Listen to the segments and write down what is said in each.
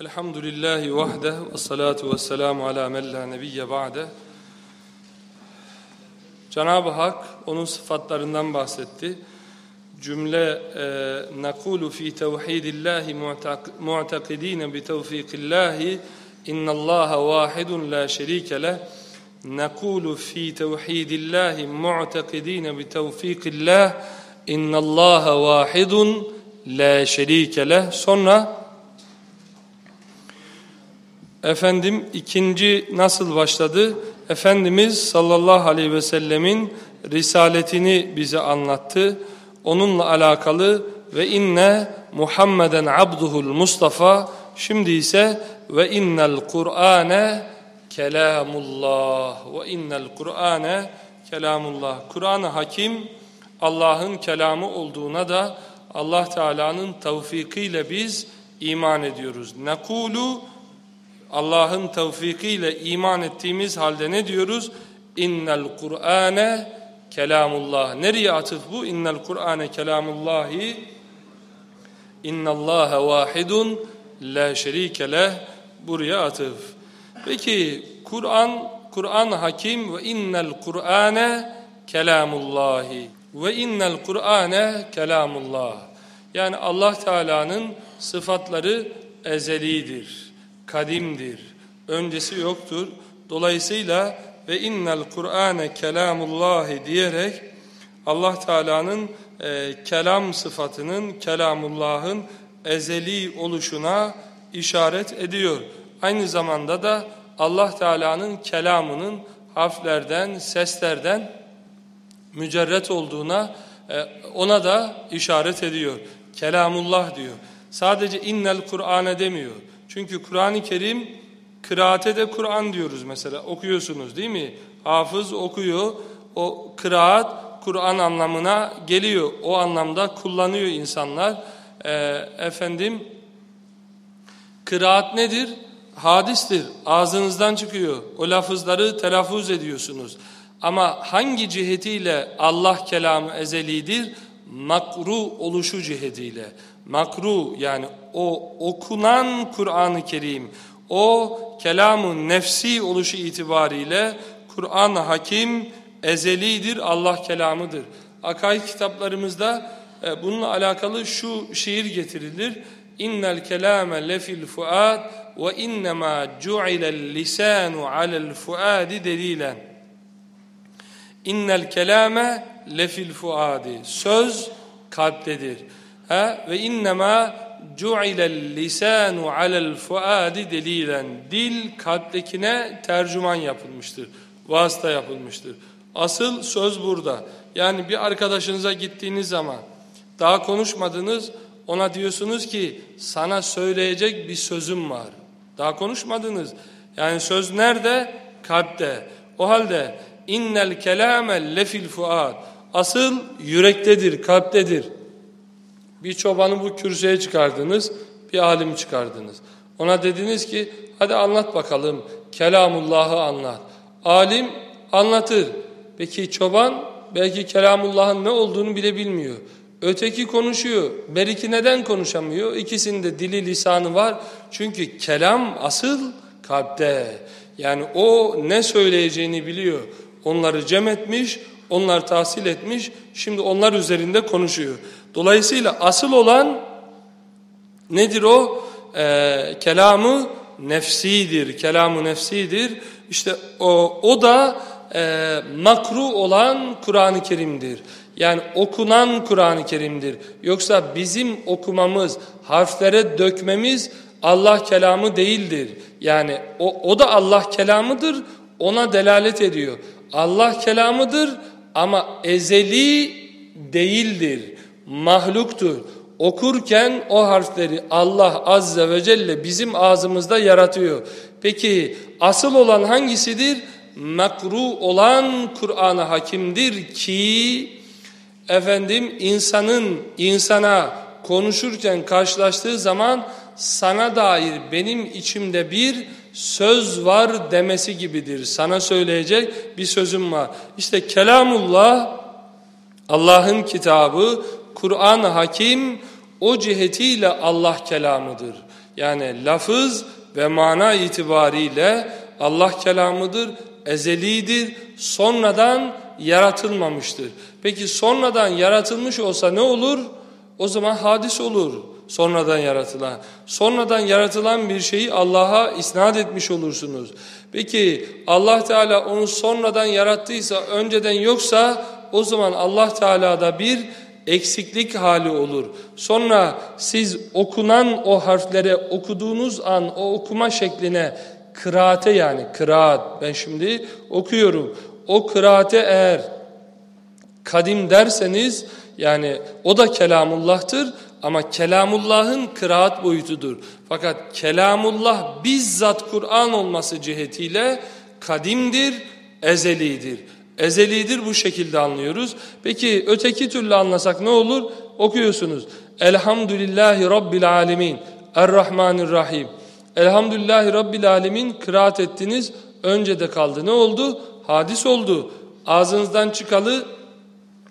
Elhamdülillahi vahde ve salatu ve selamu ala men la nebiyye ba'de. Cenab-ı Hak onun sıfatlarından bahsetti. Cümle e, nakulu fi tevhidillahi mu'takidine bi tevfikillahi innallaha vahidun la şerike leh. Nakulu fi tevhidillahi mu'takidine bi tevfikillah innallaha vahidun la şerike leh. Sonra Efendim ikinci nasıl başladı? Efendimiz sallallahu aleyhi ve sellemin risaletini bize anlattı. Onunla alakalı ve inne Muhammeden abduhul Mustafa şimdi ise ve innel Kur'ane kelamullah ve innel Kur'ane kelamullah. Kur'an-ı Hakim Allah'ın kelamı olduğuna da Allah Teala'nın tevfikiyle biz iman ediyoruz. Nekulu Allah'ın tevfikiyle iman ettiğimiz halde ne diyoruz? İnnel Kur'ane kelamullah. Nereye atıf bu? İnnel Kur'ane kelamullahi innallâhe vahidun la şerike leh. Buraya atıf. Peki Kur'an Kur'an hakim ve innel Kur'ane kelamullahi ve innel Kur'ane kelamullah. Yani Allah Teala'nın sıfatları ezelidir kadimdir. Öncesi yoktur. Dolayısıyla ve innel Kur'ane kelamullahi diyerek Allah Teala'nın e, kelam sıfatının kelamullah'ın ezeli oluşuna işaret ediyor. Aynı zamanda da Allah Teala'nın kelamının harflerden, seslerden mücerret olduğuna e, ona da işaret ediyor. Kelamullah diyor. Sadece innel Kur'ane demiyor. Çünkü Kur'an-ı Kerim kıraate de Kur'an diyoruz mesela okuyorsunuz değil mi? Hafız okuyor o kıraat Kur'an anlamına geliyor. O anlamda kullanıyor insanlar. Ee, efendim kıraat nedir? Hadistir. Ağzınızdan çıkıyor. O lafızları telaffuz ediyorsunuz. Ama hangi cihetiyle Allah kelamı ezelidir? Makru oluşu cihetiyle makru yani o okunan Kur'an-ı Kerim, o kelamun nefsi oluşu itibariyle Kur'an hakim ezelidir, Allah kelamıdır. Akaid kitaplarımızda e, bununla alakalı şu şiir getirilir. İnnel kelame lefil fuad ve innema cu'ilel lisanu alel fuadi delilen. İnnel kelame lefil fuadi. Söz kalptedir. Ha ve innema cu'ilel lisanu alel fuadi delilen. Dil kalptekine tercüman yapılmıştır. Vasıta yapılmıştır. Asıl söz burada. Yani bir arkadaşınıza gittiğiniz zaman daha konuşmadınız ona diyorsunuz ki sana söyleyecek bir sözüm var. Daha konuşmadınız. Yani söz nerede? Kalpte. O halde innel kelame lefil fuad. Asıl yürektedir, kalptedir. Bir çobanı bu kürsüye çıkardınız, bir alim çıkardınız. Ona dediniz ki hadi anlat bakalım kelamullahı anlat. Alim anlatır. Peki çoban belki kelamullahın ne olduğunu bile bilmiyor. Öteki konuşuyor. Beriki neden konuşamıyor? İkisinde dili lisanı var. Çünkü kelam asıl kalpte. Yani o ne söyleyeceğini biliyor. Onları cem etmiş, onlar tahsil etmiş. Şimdi onlar üzerinde konuşuyor. Dolayısıyla asıl olan nedir o? Ee, kelamı nefsidir. Kelamı nefsidir. İşte o, o da e, makru olan Kur'an-ı Kerim'dir. Yani okunan Kur'an-ı Kerim'dir. Yoksa bizim okumamız, harflere dökmemiz Allah kelamı değildir. Yani o, o da Allah kelamıdır, ona delalet ediyor. Allah kelamıdır ama ezeli değildir mahluktur. Okurken o harfleri Allah Azze ve Celle bizim ağzımızda yaratıyor. Peki asıl olan hangisidir? Makru olan Kur'an-ı Hakim'dir ki efendim insanın insana konuşurken karşılaştığı zaman sana dair benim içimde bir söz var demesi gibidir. Sana söyleyecek bir sözüm var. İşte kelamullah Allah'ın kitabı Kur'an hakim o cihetiyle Allah kelamıdır. Yani lafız ve mana itibariyle Allah kelamıdır, ezelidir, sonradan yaratılmamıştır. Peki sonradan yaratılmış olsa ne olur? O zaman hadis olur sonradan yaratılan. Sonradan yaratılan bir şeyi Allah'a isnat etmiş olursunuz. Peki Allah Teala onu sonradan yarattıysa, önceden yoksa o zaman Allah Teala'da bir eksiklik hali olur. Sonra siz okunan o harflere okuduğunuz an o okuma şekline kıraate yani kıraat ben şimdi okuyorum. O kıraate eğer kadim derseniz yani o da kelamullah'tır ama kelamullah'ın kıraat boyutudur. Fakat kelamullah bizzat Kur'an olması cihetiyle kadimdir, ezelidir. Ezelidir bu şekilde anlıyoruz. Peki öteki türlü anlasak ne olur? Okuyorsunuz. Elhamdülillahi Rabbil Alemin. Errahmanirrahim. Elhamdülillahi Rabbil Alemin kıraat ettiniz. Önce de kaldı. Ne oldu? Hadis oldu. Ağzınızdan çıkalı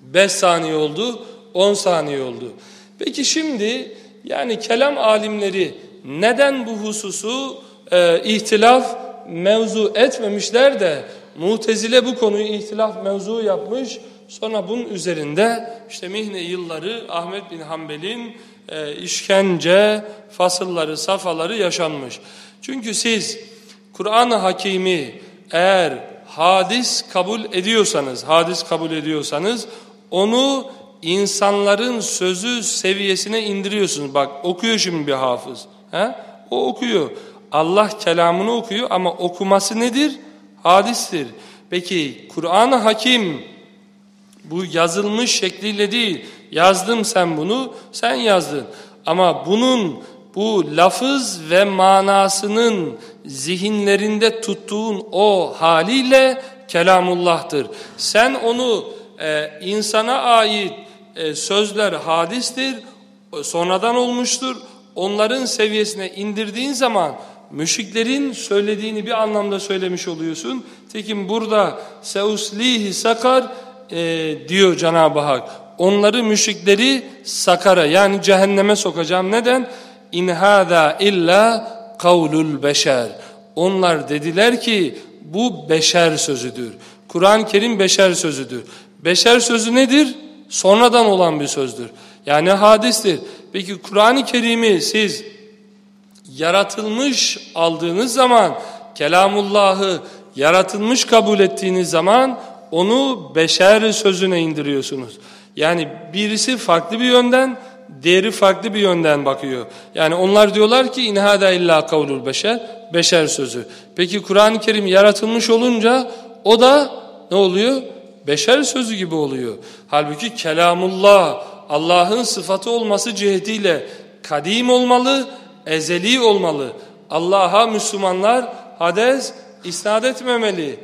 5 saniye oldu, 10 saniye oldu. Peki şimdi yani kelam alimleri neden bu hususu e, ihtilaf mevzu etmemişler de Mutezile bu konuyu ihtilaf mevzu yapmış. Sonra bunun üzerinde işte mihne yılları Ahmet bin Hanbel'in e, işkence fasılları, safaları yaşanmış. Çünkü siz Kur'an-ı Hakimi eğer hadis kabul ediyorsanız, hadis kabul ediyorsanız onu insanların sözü seviyesine indiriyorsunuz. Bak okuyor şimdi bir hafız. He? O okuyor. Allah kelamını okuyor ama okuması nedir? Hadistir. Peki Kur'an-ı Hakim bu yazılmış şekliyle değil. Yazdım sen bunu, sen yazdın. Ama bunun bu lafız ve manasının zihinlerinde tuttuğun o haliyle kelamullah'tır. Sen onu e, insana ait e, sözler hadistir, sonradan olmuştur. Onların seviyesine indirdiğin zaman müşriklerin söylediğini bir anlamda söylemiş oluyorsun. Tekin burada seuslihi sakar e, diyor Cenab-ı Hak. Onları müşrikleri sakara yani cehenneme sokacağım. Neden? İn hâzâ illa kavlul beşer. Onlar dediler ki bu beşer sözüdür. Kur'an-ı Kerim beşer sözüdür. Beşer sözü nedir? Sonradan olan bir sözdür. Yani hadistir. Peki Kur'an-ı Kerim'i siz yaratılmış aldığınız zaman, kelamullahı yaratılmış kabul ettiğiniz zaman onu beşer sözüne indiriyorsunuz. Yani birisi farklı bir yönden, diğeri farklı bir yönden bakıyor. Yani onlar diyorlar ki inhada illa kavlul beşer, beşer sözü. Peki Kur'an-ı Kerim yaratılmış olunca o da ne oluyor? beşer sözü gibi oluyor. Halbuki kelamullah Allah'ın sıfatı olması cihetiyle kadim olmalı, ezeli olmalı. Allah'a Müslümanlar hades isnat etmemeli.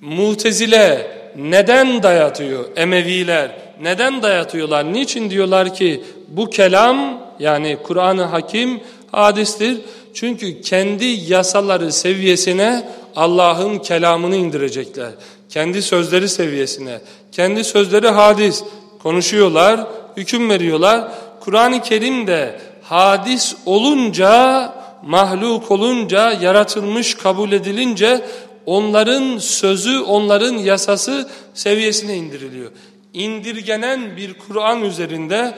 Mutezile neden dayatıyor? Emeviler neden dayatıyorlar? Niçin diyorlar ki bu kelam yani Kur'an-ı Hakim hadistir? Çünkü kendi yasaları seviyesine Allah'ın kelamını indirecekler. Kendi sözleri seviyesine. Kendi sözleri hadis. Konuşuyorlar, hüküm veriyorlar. Kur'an-ı Kerim de hadis olunca, mahluk olunca, yaratılmış kabul edilince onların sözü, onların yasası seviyesine indiriliyor. İndirgenen bir Kur'an üzerinde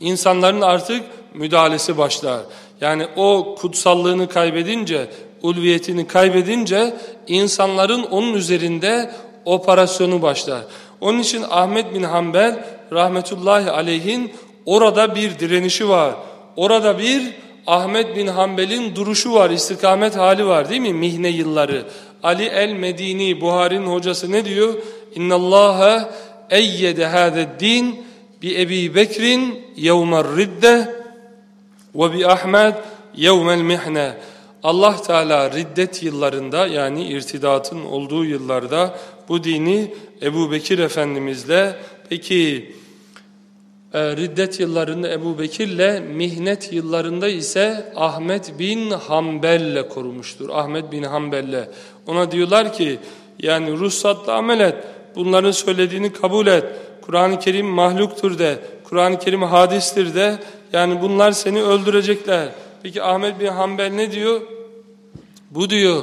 insanların artık müdahalesi başlar. Yani o kutsallığını kaybedince, ulviyetini kaybedince insanların onun üzerinde operasyonu başlar. Onun için Ahmet bin Hanbel rahmetullahi aleyhin orada bir direnişi var. Orada bir Ahmet bin Hanbel'in duruşu var, istikamet hali var değil mi? Mihne yılları. Ali el-Medini, Buhari'nin hocası ne diyor? Hâzed din bi Ebi Bekrin yevmer ridde ve bi Ahmed yevmel mihne. Allah Teala riddet yıllarında yani irtidatın olduğu yıllarda bu dini Ebu Bekir Efendimizle peki e, riddet yıllarında Ebu Bekir'le mihnet yıllarında ise Ahmet bin Hanbel'le korumuştur. Ahmet bin Hanbel'le. Ona diyorlar ki yani ruhsatla amel et. Bunların söylediğini kabul et. Kur'an-ı Kerim mahluktur de. Kur'an-ı Kerim hadistir de. Yani bunlar seni öldürecekler. Peki Ahmet bin Hanbel ne diyor? Bu diyor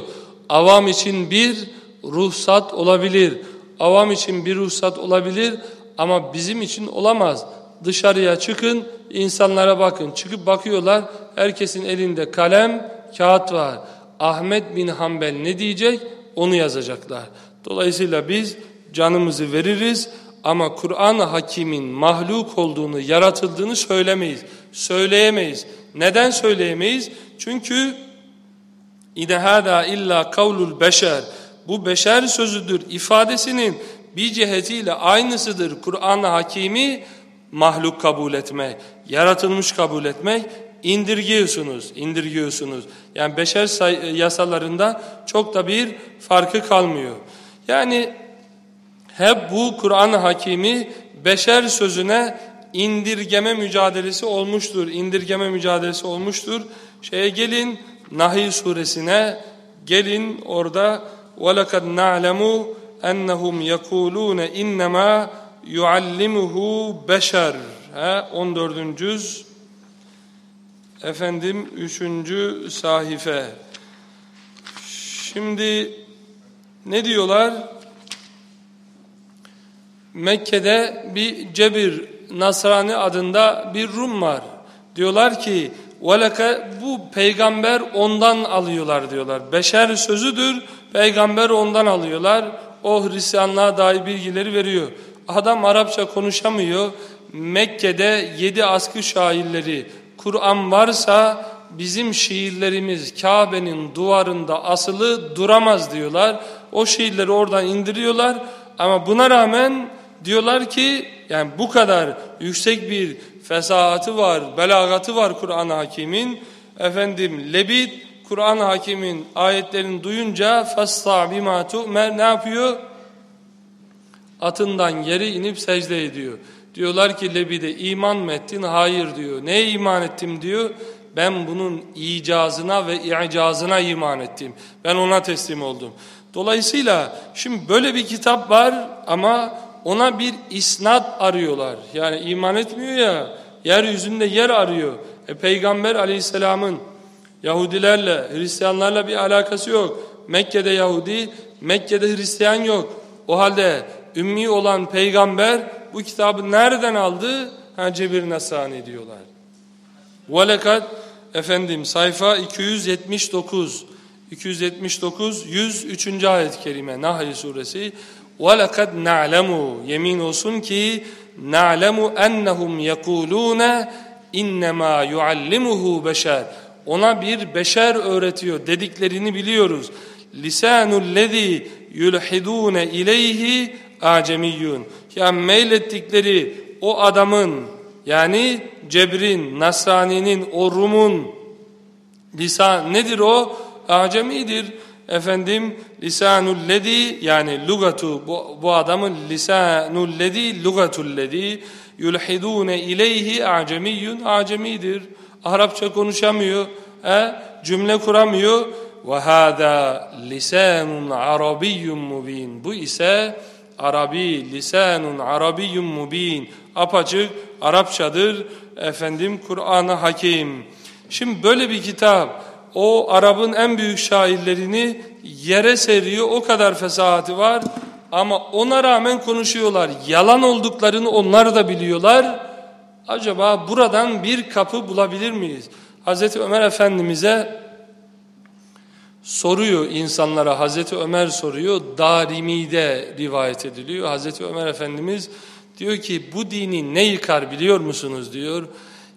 avam için bir ruhsat olabilir. Avam için bir ruhsat olabilir ama bizim için olamaz. Dışarıya çıkın, insanlara bakın. Çıkıp bakıyorlar, herkesin elinde kalem, kağıt var. Ahmet bin Hanbel ne diyecek? Onu yazacaklar. Dolayısıyla biz canımızı veririz ama Kur'an-ı Hakim'in mahluk olduğunu, yaratıldığını söylemeyiz. Söyleyemeyiz. Neden söyleyemeyiz? Çünkü İde hâdâ illa kavlul beşer. Bu beşer sözüdür. ifadesinin bir cihetiyle aynısıdır. Kur'an-ı Hakimi mahluk kabul etmek, yaratılmış kabul etmek, indirgiyorsunuz, indirgiyorsunuz. Yani beşer yasalarında çok da bir farkı kalmıyor. Yani hep bu Kur'an-ı Hakimi beşer sözüne indirgeme mücadelesi olmuştur. İndirgeme mücadelesi olmuştur. Şeye gelin Nahl suresine gelin orada وَلَكَدْ نَعْلَمُ اَنَّهُمْ يَقُولُونَ اِنَّمَا yuallimuhu beşer. Ha, 14. cüz efendim 3. sahife. Şimdi ne diyorlar? Mekke'de bir Cebir Nasrani adında bir Rum var. Diyorlar ki Veleke bu peygamber ondan alıyorlar diyorlar. Beşer sözüdür. Peygamber ondan alıyorlar. O Hristiyanlığa dair bilgileri veriyor. Adam Arapça konuşamıyor. Mekke'de yedi askı şairleri Kur'an varsa bizim şiirlerimiz Kabe'nin duvarında asılı duramaz diyorlar. O şiirleri oradan indiriyorlar ama buna rağmen diyorlar ki yani bu kadar yüksek bir fesahatı var, belagatı var Kur'an-ı Hakim'in. Efendim Lebid Kur'an-ı Hakim'in ayetlerini duyunca fasta bima tu'mer ne yapıyor? Atından yere inip secde ediyor. Diyorlar ki Lebid'e iman mı ettin? Hayır diyor. Neye iman ettim diyor. Ben bunun icazına ve i'cazına iman ettim. Ben ona teslim oldum. Dolayısıyla şimdi böyle bir kitap var ama ona bir isnat arıyorlar. Yani iman etmiyor ya, yeryüzünde yer arıyor. E, Peygamber aleyhisselamın Yahudilerle, Hristiyanlarla bir alakası yok. Mekke'de Yahudi, Mekke'de Hristiyan yok. O halde ümmi olan peygamber bu kitabı nereden aldı? Ha Cebir Nasani diyorlar. Velekat efendim sayfa 279 279 103. ayet-i kerime Nahl suresi وَلَقَدْ نَعْلَمُ Yemin olsun ki نَعْلَمُ اَنَّهُمْ يَقُولُونَ اِنَّمَا يُعَلِّمُهُ beşer. Ona bir beşer öğretiyor dediklerini biliyoruz. لِسَانُ الَّذ۪ي يُلْحِدُونَ اِلَيْهِ acemiyyun. Yani meylettikleri o adamın yani Cebrin, Nasrani'nin, o Rum'un lisan nedir o? Acemidir efendim lisanullezi yani lugatu bu, bu adamın lisanullezi lugatullezi yulhidune ileyhi acemiyyun acemidir. Arapça konuşamıyor, e, cümle kuramıyor. Ve hâzâ lisanun arabiyyun mubin. Bu ise Arabi, lisanun arabiyyun mubin. Apaçık Arapçadır. Efendim Kur'an-ı Hakim. Şimdi böyle bir kitap o Arap'ın en büyük şairlerini yere seriyor. O kadar fesahati var. Ama ona rağmen konuşuyorlar. Yalan olduklarını onlar da biliyorlar. Acaba buradan bir kapı bulabilir miyiz? Hazreti Ömer Efendimiz'e soruyor insanlara. Hazreti Ömer soruyor. Darimi'de rivayet ediliyor. Hazreti Ömer Efendimiz diyor ki bu dini ne yıkar biliyor musunuz diyor.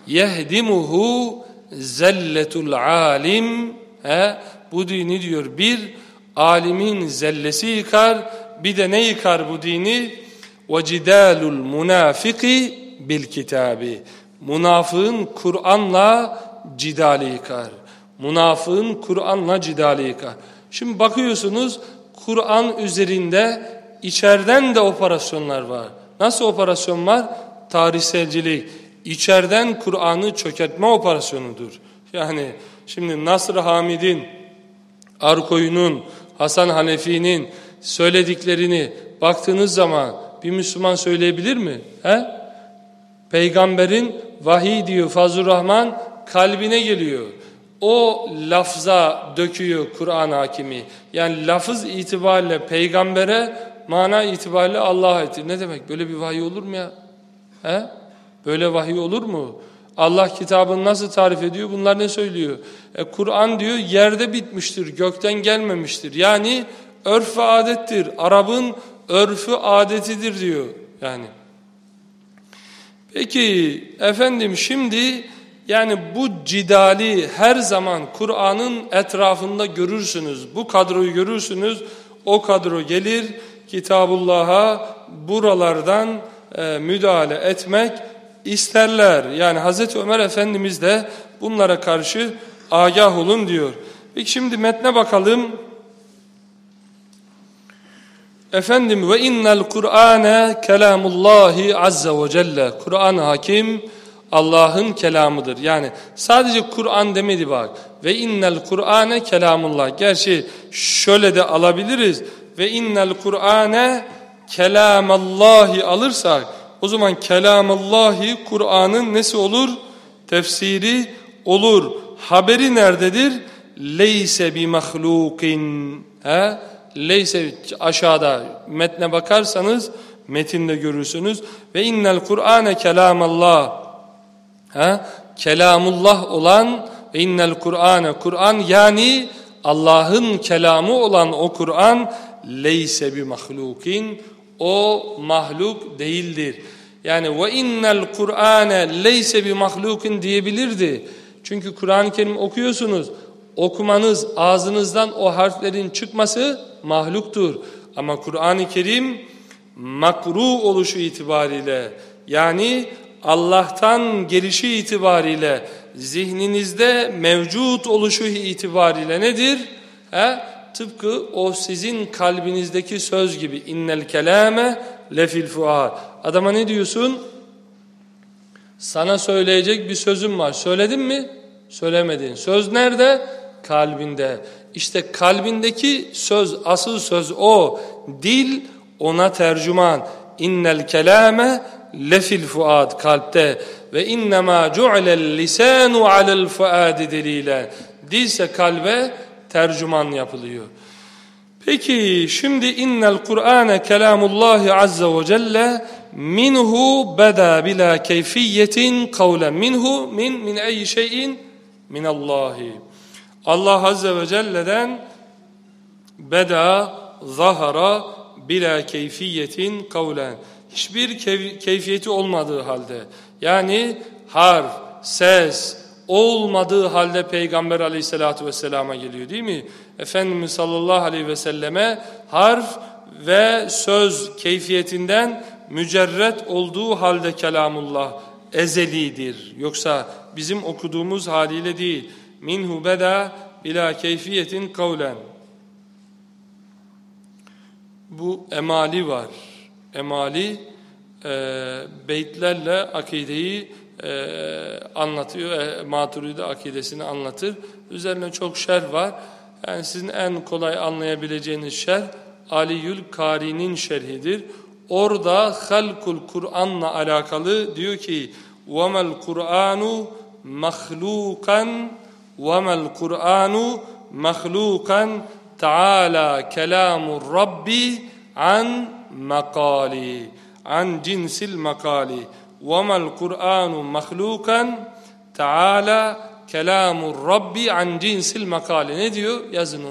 Yehdimuhu zelletul alim he, bu dini diyor bir alimin zellesi yıkar bir de ne yıkar bu dini ve cidalul münafiki bil kitabi münafığın Kur'an'la cidali yıkar münafığın Kur'an'la cidali yıkar şimdi bakıyorsunuz Kur'an üzerinde içeriden de operasyonlar var nasıl operasyon var tarihselcilik içeriden Kur'an'ı çökertme operasyonudur. Yani şimdi Nasr Hamid'in, Arkoyun'un, Hasan Hanefi'nin söylediklerini baktığınız zaman bir Müslüman söyleyebilir mi? He? Peygamberin vahiy diyor Fazlur Rahman kalbine geliyor. O lafza döküyor Kur'an hakimi. Yani lafız itibariyle peygambere, mana itibariyle Allah'a etti. Ne demek? Böyle bir vahiy olur mu ya? He? Böyle vahiy olur mu? Allah kitabını nasıl tarif ediyor? Bunlar ne söylüyor? E, Kur'an diyor yerde bitmiştir, gökten gelmemiştir. Yani örf ve adettir. Arap'ın örfü adetidir diyor. Yani. Peki efendim şimdi yani bu cidali her zaman Kur'an'ın etrafında görürsünüz. Bu kadroyu görürsünüz. O kadro gelir Kitabullah'a buralardan e, müdahale etmek isterler. Yani Hazreti Ömer Efendimiz de bunlara karşı agah olun diyor. Peki şimdi metne bakalım. Efendim ve innel Kur'ane kelamullahi azze ve celle. Kur'an hakim Allah'ın kelamıdır. Yani sadece Kur'an demedi bak. Ve innel Kur'ane kelamullah. Gerçi şöyle de alabiliriz. Ve innel Kur'ane kelamallahi alırsak o zaman kelamallahi Kur'an'ın nesi olur? Tefsiri olur. Haberi nerededir? Leyse bi mahlukin. He? Leyse aşağıda metne bakarsanız metinde görürsünüz. Ve innel Kur'ane kelamallah. Ha? Kelamullah olan ve innel Kur'ane Kur'an yani Allah'ın kelamı olan o Kur'an leyse bi mahlukin o mahluk değildir. Yani ve innel Kur'ane leyse bi mahlukin diyebilirdi. Çünkü Kur'an-ı Kerim okuyorsunuz. Okumanız ağzınızdan o harflerin çıkması mahluktur. Ama Kur'an-ı Kerim makru oluşu itibariyle yani Allah'tan gelişi itibariyle zihninizde mevcut oluşu itibariyle nedir? He? Tıpkı o sizin kalbinizdeki söz gibi innel kelame lefil fuad. Adama ne diyorsun? Sana söyleyecek bir sözüm var. Söyledin mi? Söylemedin. Söz nerede? Kalbinde. İşte kalbindeki söz, asıl söz o. Dil ona tercüman. İnnel kelame lefil fuad kalpte ve innema cu'lel lisanu alel fuadi delilen. Dilse kalbe tercüman yapılıyor. Peki şimdi innel Kur'ane kelamullahi azze ve celle minhu beda bila keyfiyetin kavlen minhu min min ey şeyin minallahi. Allah azze ve celle'den beda zahara bila keyfiyetin kavlen. Hiçbir keyfiyeti olmadığı halde yani harf, ses, olmadığı halde Peygamber aleyhissalatü vesselama geliyor değil mi? Efendimiz sallallahu aleyhi ve selleme harf ve söz keyfiyetinden mücerret olduğu halde kelamullah ezelidir. Yoksa bizim okuduğumuz haliyle değil. Minhu beda bila keyfiyetin kavlen. Bu emali var Emali e, beytlerle akideyi e, anlatıyor. E, Maturidi akidesini anlatır. Üzerine çok şer var. Yani sizin en kolay anlayabileceğiniz şer Aliyül Kari'nin şerhidir. Orada halkul Kur'an'la alakalı diyor ki وَمَا الْقُرْآنُ مَخْلُوقًا وَمَا الْقُرْآنُ مَخْلُوقًا تعالى كلام الرب عن مقالي عن جنس المقال وما القرآن مخلوقا؟ تعالى كلام الرب عن جنس المقال ne diyor? Yazın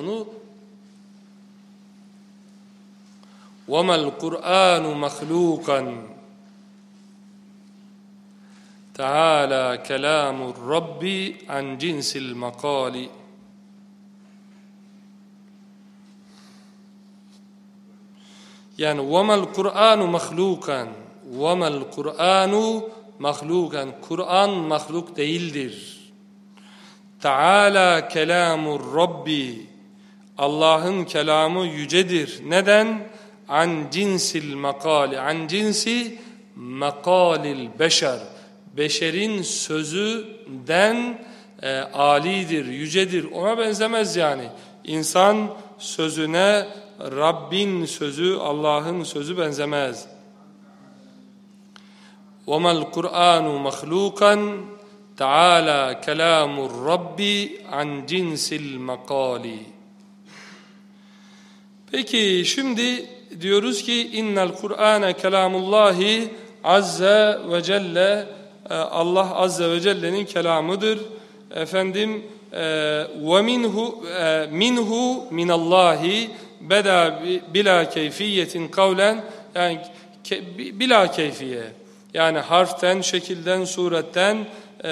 وما القرآن مخلوقا؟ تعالى كلام الرب عن جنس المقال Yani وَمَا الْقُرْآنُ مَخْلُوكًا وَمَا الْقُرْآنُ mahlukan. Kur'an mahluk değildir. Teala kelamur Rabbi. Allah'ın kelamı yücedir. Neden? An cinsil makali. An cinsi makalil beşer. Beşerin sözüden e, alidir, yücedir. Ona benzemez yani. İnsan sözüne Rabbin sözü, Allah'ın sözü benzemez. وَمَا الْقُرْآنُ مَخْلُوقًا تَعَالَى كَلَامُ الرَّبِّ عَنْ جِنْسِ الْمَقَالِ Peki şimdi diyoruz ki innel Kur'ane kelamullahi azze ve celle e, Allah azze ve celle'nin kelamıdır. Efendim e, ve minhu e, minhu minallahi beda bila keyfiyetin kavlen yani bila keyfiye yani harften, şekilden, suretten e,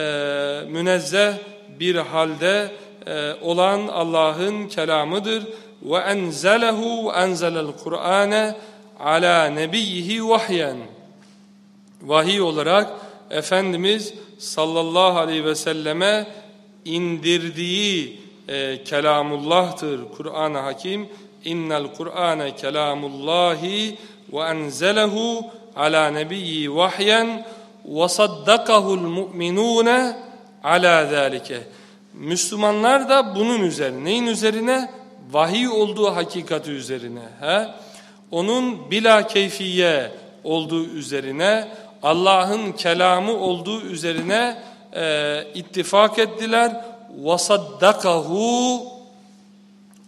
münezzeh bir halde e, olan Allah'ın kelamıdır. Ve enzelehu ve enzelel Kur'ane ala nebiyyihi vahyen. Vahiy olarak Efendimiz sallallahu aleyhi ve selleme indirdiği e, kelamullah'tır Kur'an-ı Hakim İnnel Kur'ane kelamullahi ve enzelehu ala nebiyyi vahyen ve saddakahul mu'minune ala zalike. Müslümanlar da bunun üzerine, neyin üzerine? Vahiy olduğu hakikati üzerine. He? Onun bila keyfiye olduğu üzerine, Allah'ın kelamı olduğu üzerine e, ittifak ettiler. وَصَدَّقَهُ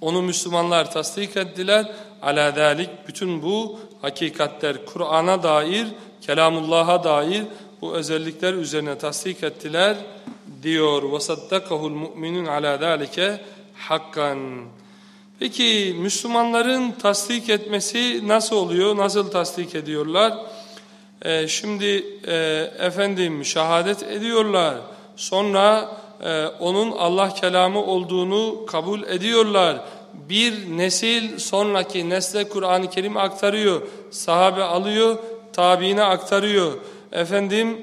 Onu Müslümanlar tasdik ettiler. Ala dalik bütün bu hakikatler Kur'an'a dair, kelamullah'a dair bu özellikler üzerine tasdik ettiler diyor. وَصَدَّقَهُ الْمُؤْمِنُونَ عَلَى ذَٰلِكَ hakkan. Peki Müslümanların tasdik etmesi nasıl oluyor? Nasıl tasdik ediyorlar? Ee, şimdi e, efendim şehadet ediyorlar. Sonra e, onun Allah kelamı olduğunu kabul ediyorlar. Bir nesil sonraki nesle Kur'an-ı Kerim aktarıyor. Sahabe alıyor, tabiine aktarıyor. Efendim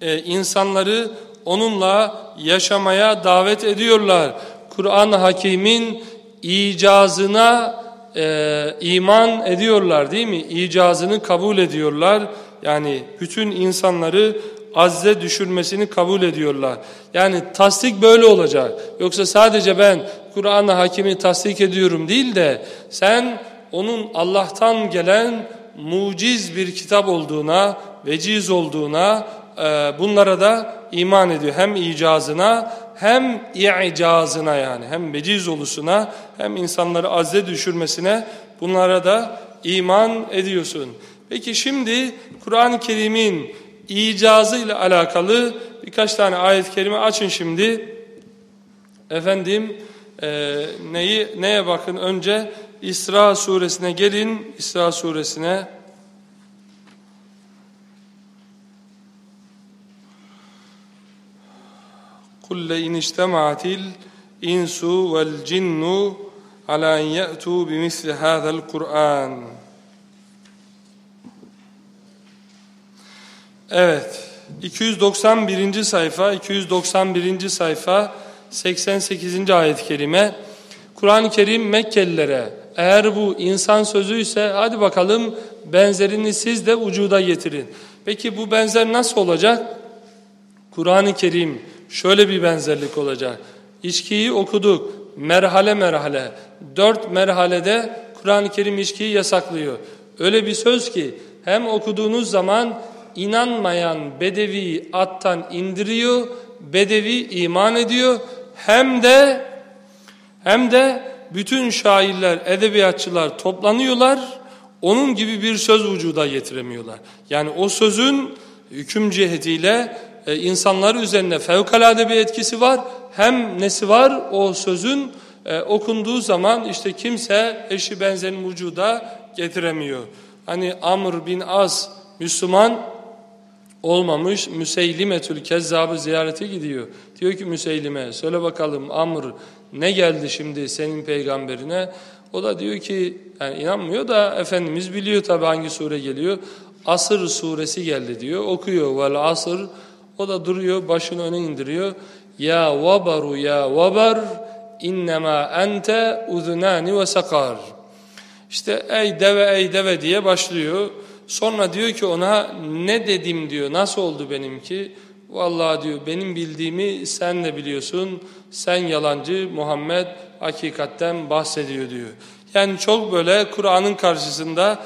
e, insanları onunla yaşamaya davet ediyorlar. Kur'an-ı Hakim'in icazına e, iman ediyorlar değil mi? İcazını kabul ediyorlar. Yani bütün insanları azze düşürmesini kabul ediyorlar. Yani tasdik böyle olacak. Yoksa sadece ben Kur'an-ı Hakim'i tasdik ediyorum değil de sen onun Allah'tan gelen muciz bir kitap olduğuna, veciz olduğuna e, bunlara da iman ediyor. Hem icazına hem i'cazına yani hem veciz oluşuna hem insanları azze düşürmesine bunlara da iman ediyorsun. Peki şimdi Kur'an-ı Kerim'in icazı ile alakalı birkaç tane ayet-i kerime açın şimdi. Efendim e, neyi neye bakın önce İsra suresine gelin İsra suresine. Kulle iniştemaatil insu vel cinnu ala en ye'tu bimisli hadha'l Kur'an. Evet, 291. sayfa, 291. sayfa, 88. ayet-i kerime. Kur'an-ı Kerim Mekkelilere eğer bu insan sözüyse hadi bakalım benzerini siz de vücuda getirin. Peki bu benzer nasıl olacak? Kur'an-ı Kerim şöyle bir benzerlik olacak. İçkiyi okuduk merhale merhale. Dört merhalede Kur'an-ı Kerim içkiyi yasaklıyor. Öyle bir söz ki hem okuduğunuz zaman inanmayan bedevi attan indiriyor, bedevi iman ediyor. Hem de hem de bütün şairler, edebiyatçılar toplanıyorlar. Onun gibi bir söz vücuda getiremiyorlar. Yani o sözün hüküm cihetiyle e, insanlar üzerine fevkalade bir etkisi var. Hem nesi var o sözün e, okunduğu zaman işte kimse eşi benzerini vücuda getiremiyor. Hani Amr bin Az Müslüman olmamış Müseylimetül Kezzab'ı ziyarete gidiyor. Diyor ki Müseylime söyle bakalım Amr ne geldi şimdi senin peygamberine? O da diyor ki yani inanmıyor da Efendimiz biliyor tabi hangi sure geliyor. Asır suresi geldi diyor okuyor vel asır o da duruyor başını öne indiriyor. Ya vabaru ya vabar innema ente uzunani ve sakar. İşte ey deve ey deve diye başlıyor. Sonra diyor ki ona ne dedim diyor nasıl oldu benimki? Vallahi diyor benim bildiğimi sen de biliyorsun. Sen yalancı Muhammed hakikatten bahsediyor diyor. Yani çok böyle Kur'an'ın karşısında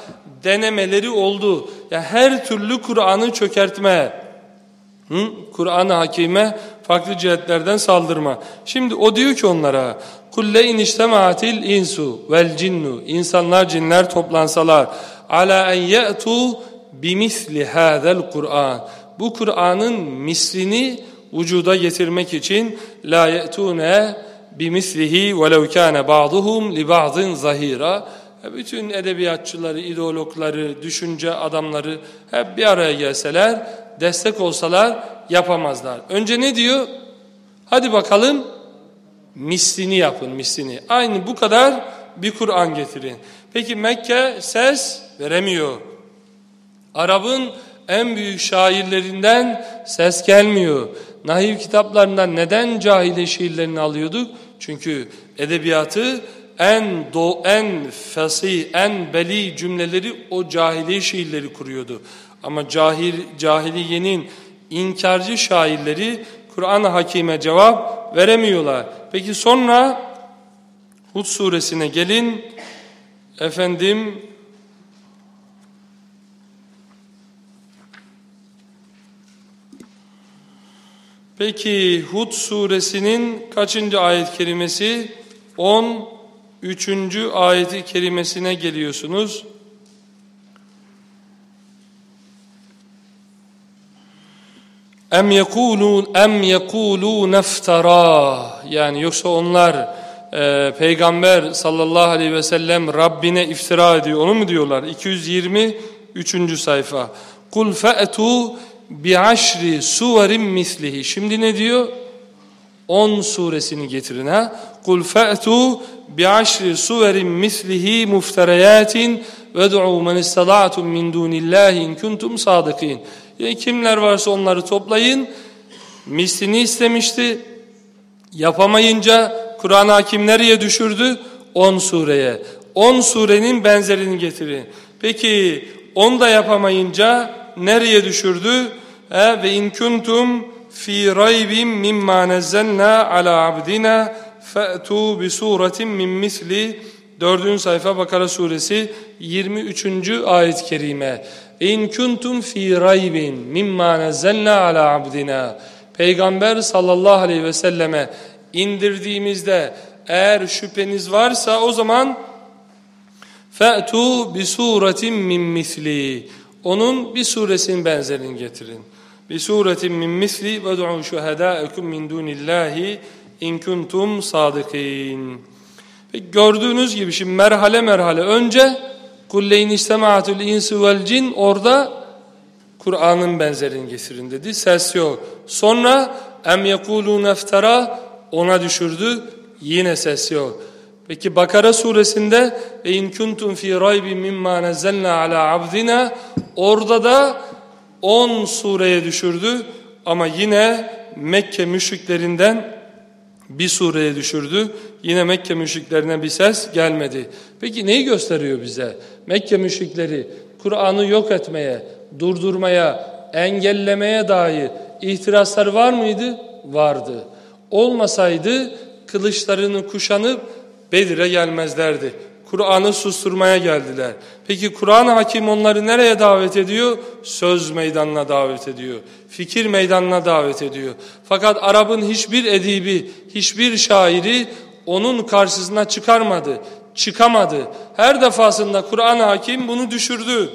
denemeleri oldu. Ya yani her türlü Kur'an'ı çökertme, Kur'an-ı Hakime farklı cihetlerden saldırma. Şimdi o diyor ki onlara kulle iniştemaatil insu vel cinnu insanlar cinler toplansalar ala en ye'tu bimisli hadel Kur'an. Bu Kur'an'ın mislini vücuda getirmek için la ye'tune bimislihi velev kâne ba'duhum li ba'din zahira. Bütün edebiyatçıları, ideologları, düşünce adamları hep bir araya gelseler, destek olsalar yapamazlar. Önce ne diyor? Hadi bakalım mislini yapın, mislini. Aynı bu kadar bir Kur'an getirin. Peki Mekke ses veremiyor. Arap'ın en büyük şairlerinden ses gelmiyor. Nahiv kitaplarından neden cahile şiirlerini alıyorduk? Çünkü edebiyatı en do en fasih, en beli cümleleri o cahili şiirleri kuruyordu. Ama cahil cahiliyenin inkarcı şairleri Kur'an-ı Hakime cevap veremiyorlar. Peki sonra Hud suresine gelin. Efendim Peki Hud suresinin kaçıncı ayet kelimesi? 13. ayeti kerimesine geliyorsunuz. Em yekulun em yekulun neftara yani yoksa onlar e, peygamber sallallahu aleyhi ve sellem Rabbine iftira ediyor onu mu diyorlar 223. sayfa kul fe'tu bi aşri suverin mislihi şimdi ne diyor 10 suresini getirin ha kul fe'tu bi aşri suverin mislihi mufterayatin ved'u men istada'tum min dunillahi in kuntum sadıkin e, kimler varsa onları toplayın. Mislini istemişti. Yapamayınca Kur'an hakim nereye düşürdü? 10 sureye. 10 surenin benzerini getirin. Peki 10 da yapamayınca nereye düşürdü? E, ve in kuntum fi raybin mimma nazzalna ala abdina fa'tu bi suretin min misli 4. sayfa Bakara suresi 23. ayet-i kerime. İn kuntum fi raybin mimma nazzalna ala abdina. Peygamber sallallahu aleyhi ve selleme indirdiğimizde eğer şüpheniz varsa o zaman fe'tu bi suretin min misli. Onun bir suresinin benzerini getirin. Suretin min misli ve du'u şuhadâekum min dunillahi in kuntum sadıkîn. Gördüğünüz gibi şimdi merhale merhale önce kulleyn istema'atul insu vel cin orada Kur'an'ın benzerini getirin dedi. Ses yok. Sonra em yekulun eftara ona düşürdü. Yine ses yok. Peki Bakara suresinde ve in kuntum fi raybin mimma nazzalna ala abdina orada da 10 sureye düşürdü ama yine Mekke müşriklerinden bir sureye düşürdü. Yine Mekke müşriklerine bir ses gelmedi. Peki neyi gösteriyor bize? Mekke müşrikleri Kur'an'ı yok etmeye, durdurmaya, engellemeye dair ihtirasları var mıydı? Vardı. Olmasaydı kılıçlarını kuşanıp Bedir'e gelmezlerdi. Kur'an'ı susturmaya geldiler. Peki Kur'an hakim onları nereye davet ediyor? Söz meydanına davet ediyor. Fikir meydanına davet ediyor. Fakat Arap'ın hiçbir edibi, hiçbir şairi onun karşısına çıkarmadı, çıkamadı. Her defasında Kur'an hakim bunu düşürdü.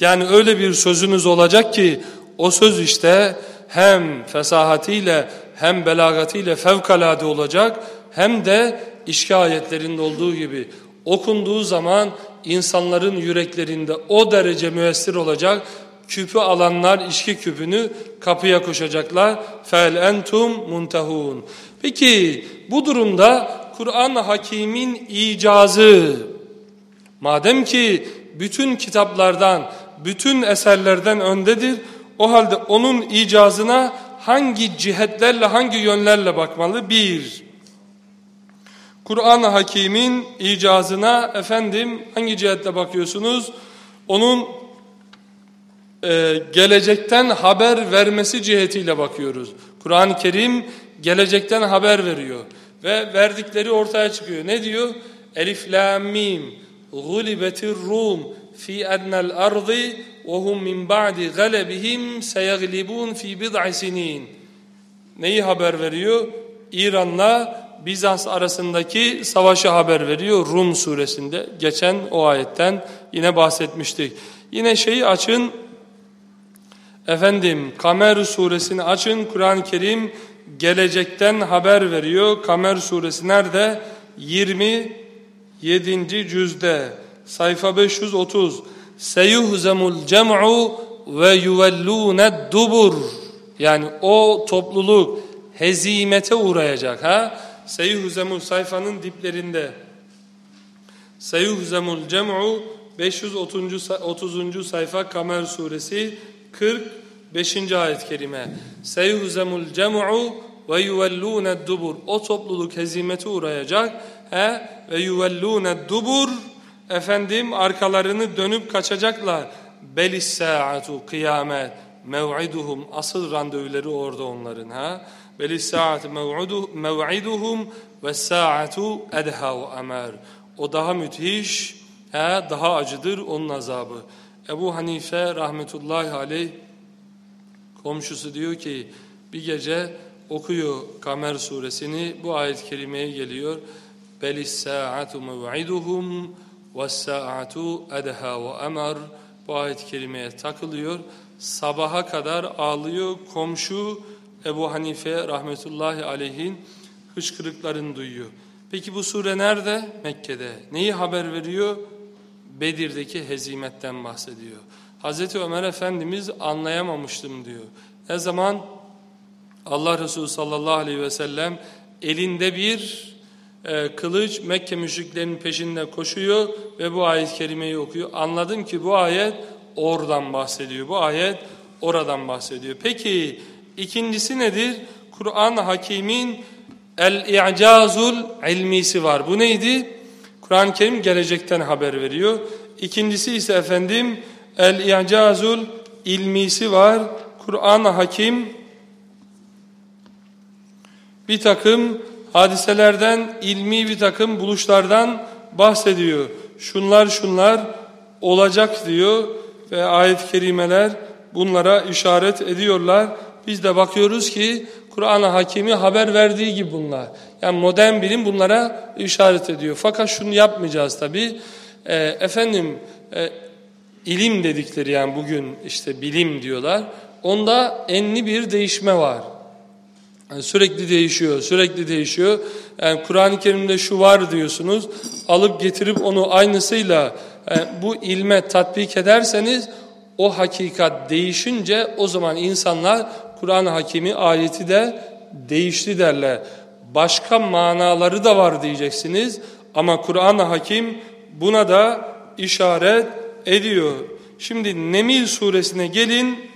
Yani öyle bir sözünüz olacak ki o söz işte hem fesahatiyle hem belagatıyla fevkalade olacak hem de işki ayetlerinde olduğu gibi okunduğu zaman insanların yüreklerinde o derece müessir olacak. Küpü alanlar içki küpünü kapıya koşacaklar. Fel entum muntahun. Peki bu durumda Kur'an Hakim'in icazı madem ki bütün kitaplardan, bütün eserlerden öndedir o halde onun icazına hangi cihetlerle, hangi yönlerle bakmalı? Bir, Kur'an-ı Hakim'in icazına efendim hangi cihette bakıyorsunuz? Onun e, gelecekten haber vermesi cihetiyle bakıyoruz. Kur'an-ı Kerim gelecekten haber veriyor. Ve verdikleri ortaya çıkıyor. Ne diyor? Elif la mim gulibetir rum fi ednel ardı ve hum min ba'di galebihim seyeglibun fi bid'i sinin. Neyi haber veriyor? İran'la Bizans arasındaki savaşı haber veriyor Rum suresinde. Geçen o ayetten yine bahsetmiştik. Yine şeyi açın, efendim Kamer suresini açın, Kur'an-ı Kerim gelecekten haber veriyor. Kamer suresi nerede? 27. cüzde, sayfa 530. Seyuhzemul cem'u ve yuvellûned dubur. Yani o topluluk hezimete uğrayacak. ha? Seyuhzemul sayfanın diplerinde. Seyuhzemul cem'u 530. sayfa Kamer suresi 45. ayet-i kerime. Seyuhzemul cem'u ve yuvellûned dubur. O topluluk hezimete uğrayacak. He? Ve yuvellûned dubur. Efendim arkalarını dönüp kaçacaklar. Belis saatu kıyamet. Mev'iduhum asıl randevuları orada onların ha. Belis saatu mev'iduhum ve saatu edha ve amer. O daha müthiş, he, daha acıdır onun azabı. Ebu Hanife rahmetullahi aleyh komşusu diyor ki bir gece okuyor Kamer suresini bu ayet-i kerimeye geliyor. Belis saatu mev'iduhum ve saatu edha ve amer. Bu ayet-i kerimeye takılıyor. Sabaha kadar ağlıyor. Komşu Ebu Hanife rahmetullahi aleyhin hıçkırıklarını duyuyor. Peki bu sure nerede? Mekke'de. Neyi haber veriyor? Bedir'deki hezimetten bahsediyor. Hazreti Ömer Efendimiz anlayamamıştım diyor. Ne zaman Allah Resulü sallallahu aleyhi ve sellem elinde bir e, kılıç Mekke müşriklerinin peşinde koşuyor ve bu ayet-i kerimeyi okuyor. Anladım ki bu ayet oradan bahsediyor. Bu ayet oradan bahsediyor. Peki ikincisi nedir? Kur'an Hakim'in el-i'cazul ilmisi var. Bu neydi? Kur'an-ı Kerim gelecekten haber veriyor. İkincisi ise efendim el-i'cazul ilmisi var. Kur'an Hakim bir takım hadiselerden, ilmi bir takım buluşlardan bahsediyor. Şunlar şunlar olacak diyor ve ayet-i kerimeler bunlara işaret ediyorlar. Biz de bakıyoruz ki Kur'an-ı Hakimi haber verdiği gibi bunlar. Yani modern bilim bunlara işaret ediyor. Fakat şunu yapmayacağız tabi. E, efendim ilim dedikleri yani bugün işte bilim diyorlar. Onda enli bir değişme var. Yani sürekli değişiyor, sürekli değişiyor. Yani Kur'an-ı Kerim'de şu var diyorsunuz. Alıp getirip onu aynısıyla yani e, bu ilme tatbik ederseniz o hakikat değişince o zaman insanlar Kur'an-ı Hakimi ayeti de değişti derler. Başka manaları da var diyeceksiniz ama Kur'an-ı Hakim buna da işaret ediyor. Şimdi Nemil suresine gelin.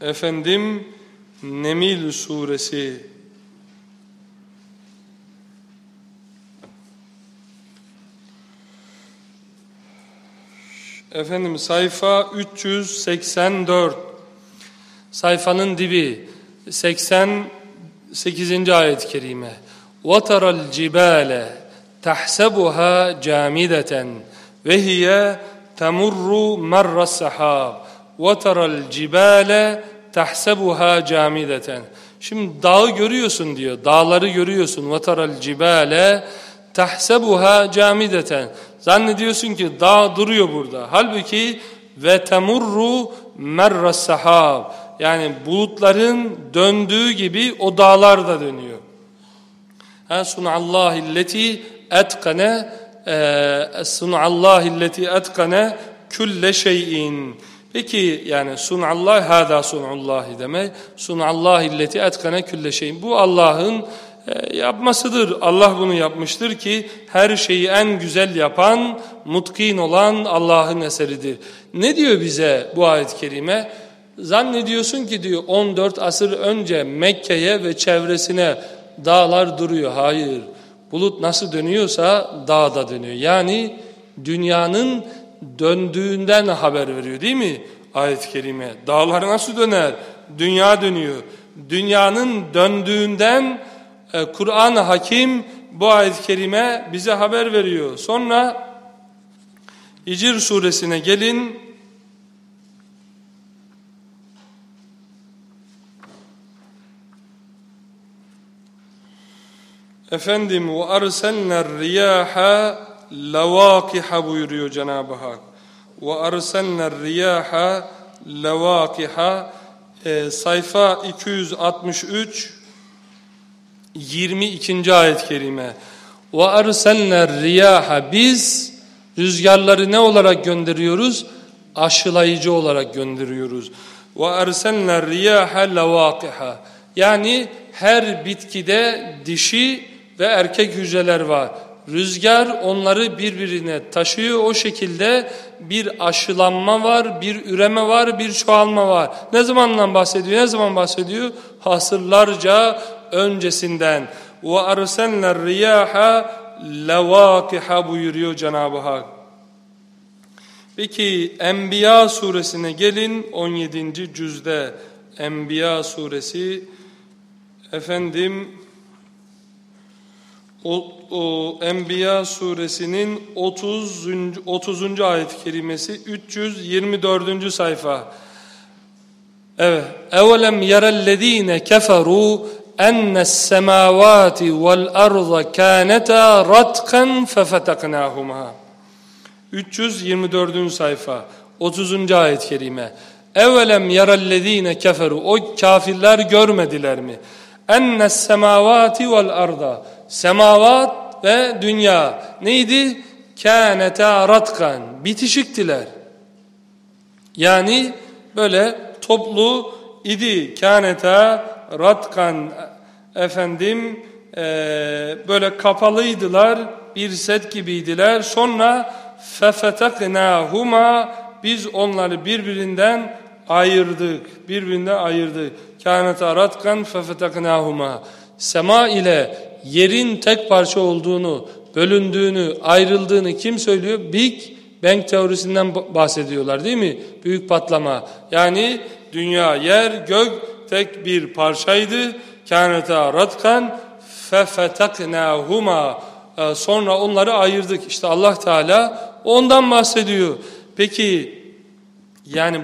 Efendim Nemil suresi Efendim sayfa 384 sayfanın dibi 88. ayet-i kerime وَتَرَى الْجِبَالَ تَحْسَبُهَا جَامِدَةً وَهِيَ تَمُرُّ مَرَّ السَّحَابِ وَتَرَى الْجِبَالَ تَحْسَبُهَا جَامِدَةً Şimdi dağı görüyorsun diyor. Dağları görüyorsun. وَتَرَى الْجِبَالَ tahsebuha camideten. Zannediyorsun ki dağ duruyor burada. Halbuki ve temurru merra sahab. Yani bulutların döndüğü gibi o dağlar da dönüyor. Ha sunallahi illeti etkane sunallahi illeti etkane külle şeyin. Peki yani sunallah hada sunallahi demek. Sunallahi illeti etkane külle şeyin. Bu Allah'ın yapmasıdır. Allah bunu yapmıştır ki her şeyi en güzel yapan, mutkin olan Allah'ın eseridir. Ne diyor bize bu ayet-i kerime? Zannediyorsun ki diyor 14 asır önce Mekke'ye ve çevresine dağlar duruyor. Hayır. Bulut nasıl dönüyorsa dağ da dönüyor. Yani dünyanın döndüğünden haber veriyor değil mi? Ayet-i kerime. Dağlar nasıl döner? Dünya dönüyor. Dünyanın döndüğünden e, Kur'an-ı Hakim bu ayet-i kerime bize haber veriyor. Sonra İcir suresine gelin. Efendim ve arselner riyaha lavakiha buyuruyor Cenab-ı Hak. Ve arselner riyaha lavakiha e, sayfa 263 22. ayet-i kerime. Ve arselner riyaha biz rüzgarları ne olarak gönderiyoruz? Aşılayıcı olarak gönderiyoruz. Ve arselner riyaha lavakiha. Yani her bitkide dişi ve erkek hücreler var. Rüzgar onları birbirine taşıyor. O şekilde bir aşılanma var, bir üreme var, bir çoğalma var. Ne zamandan bahsediyor? Ne zaman bahsediyor? Hasırlarca öncesinden. Ve arsenler riyaha levakiha buyuruyor Cenab-ı Hak. Peki Enbiya suresine gelin 17. cüzde Enbiya suresi efendim o, o Enbiya suresinin 30. 30. ayet-i kerimesi 324. sayfa. Evet. Evelem yerellezine keferu ennes semavati vel arda kaneta ratkan fefetaknahuma. 324. sayfa. 30. ayet-i kerime. Evelem yerellezine keferu. O kafirler görmediler mi? Ennes semavati vel arda Semavat ve dünya neydi? Kânetâ ratkan. Bitişiktiler. Yani böyle toplu idi. Kânetâ ratkan efendim e, böyle kapalıydılar. Bir set gibiydiler. Sonra fefeteknâhuma biz onları birbirinden ayırdık. Birbirinden ayırdık. Kânetâ ratkan fefeteknâhuma. Sema ile yerin tek parça olduğunu, bölündüğünü, ayrıldığını kim söylüyor? Big Bang teorisinden bahsediyorlar değil mi? Büyük patlama. Yani dünya, yer, gök tek bir parçaydı. Kâneta ratkan fefeteknâhuma. Ee, sonra onları ayırdık. İşte Allah Teala ondan bahsediyor. Peki yani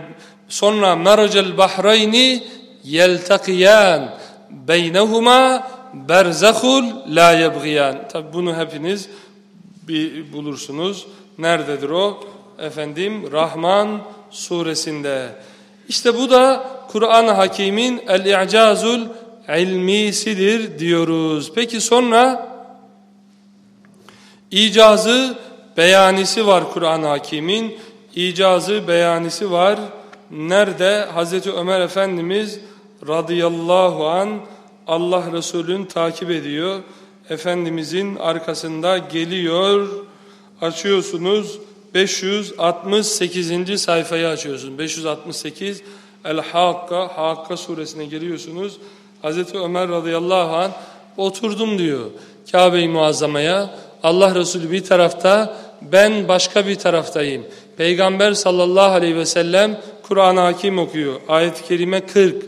sonra meracel bahrayni yeltakiyan beynehuma berzahul la yebgiyan. Tabi bunu hepiniz bir bulursunuz. Nerededir o? Efendim Rahman suresinde. İşte bu da Kur'an-ı Hakim'in el-i'cazul ilmisidir diyoruz. Peki sonra icazı beyanisi var Kur'an-ı Hakim'in. İcazı beyanisi var. Nerede? Hazreti Ömer Efendimiz radıyallahu an Allah Resulü'nü takip ediyor. Efendimizin arkasında geliyor. Açıyorsunuz 568. sayfayı açıyorsunuz. 568 El-Hakka, Hakka suresine geliyorsunuz. Hazreti Ömer radıyallahu anh oturdum diyor Kabe-i Muazzama'ya. Allah Resulü bir tarafta, ben başka bir taraftayım. Peygamber sallallahu aleyhi ve sellem Kur'an-ı Hakim okuyor. Ayet-i Kerime 40.